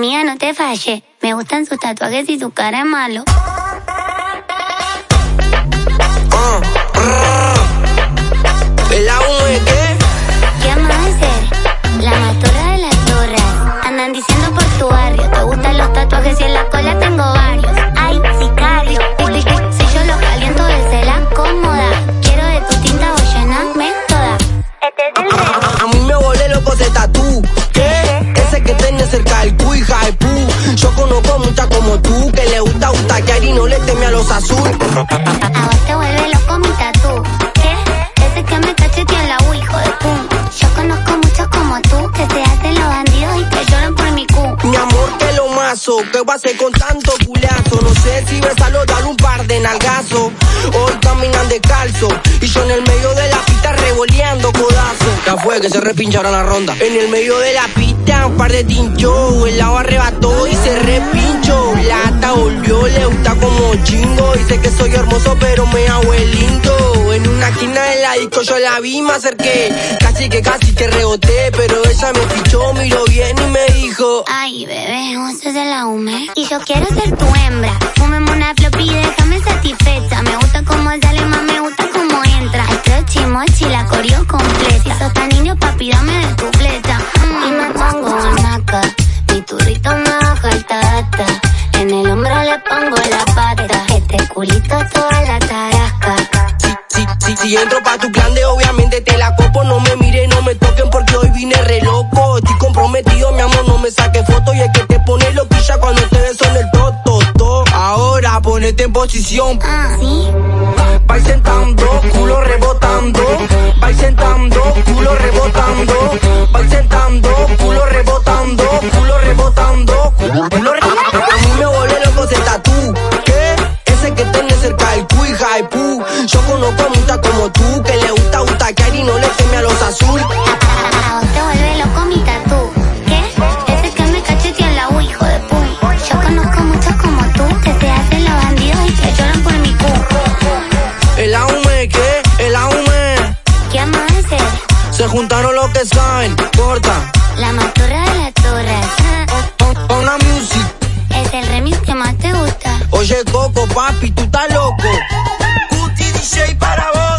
Amiga, no te falle. Me gustan sus tatuajes y su cara es malo. ¿El agua de qué? ¿Qué vamos a hacer? La mastora de las torres. Andan diciendo por tu barrio. Te gustan los tatuajes y en la cola tengo varios. Ay, sicario. Si yo lo caliento desde la cómoda. Quiero de tu tinta o llenarme toda. Este es el hija de pu. Yo conozco muchas como tú que le gusta butaquear y no le teme a los azules. A vos te vuelve loco mi tatú. ¿Qué? Ese que me cachetea en la U, hijo de pum. Yo conozco muchos como tú que se hacen los bandidos y que lloran por mi cu. Mi amor, que lo mazo, ¿qué va a hacer con tanto culazo? No sé si besarlo, dar un par de nalgazos. Hoy caminan descalzo y yo en el medio de la pista revoleando fue que se repincharon la ronda. En el medio de la pista, un par de tinchos. El lado arrebató y se repinchó. Lata volvió, le gusta como chingo. Dice que soy hermoso, pero me hago el lindo. En una esquina de la disco yo la vi, me acerqué. Casi que casi que reboté, pero ella me fichó, miró bien y me dijo. Ay, bebé, vos de la UME. Y yo quiero ser tu hembra. Fumemos una flop y déjame satisfecha. Me gusta niño, papi, dame de tu pleta. Mm. Y me pongo naca. Mi turrito me baja el tata. En el hombro le pongo la pata. Este culito toda la tarasca. Si, si, si entro pa' tu plan de obviamente te la copo No me mire, no me toquen porque hoy vine re loco Estoy comprometido, mi amor, no me saques foto Y es que te pone loquilla cuando te beso en el toto to. Ahora ponete en posición Ah, ¿sí? Yo conozco muchas como tú Que le gusta butaquear y no le teme a los azules A vos te vuelve loco mi tatú. ¿Qué? Ese que me cachetea en la U, hijo de pu. Yo conozco muchos como tú que se hacen los bandidos y que lloran por mi cu. El aume, ¿qué? El aume ¿Qué a hacer? Se juntaron los que saben Corta La masturra de las torres. Pon, pon la music Es el remix que más te gusta. Oye, Coco, papi, tú estás loco Para vos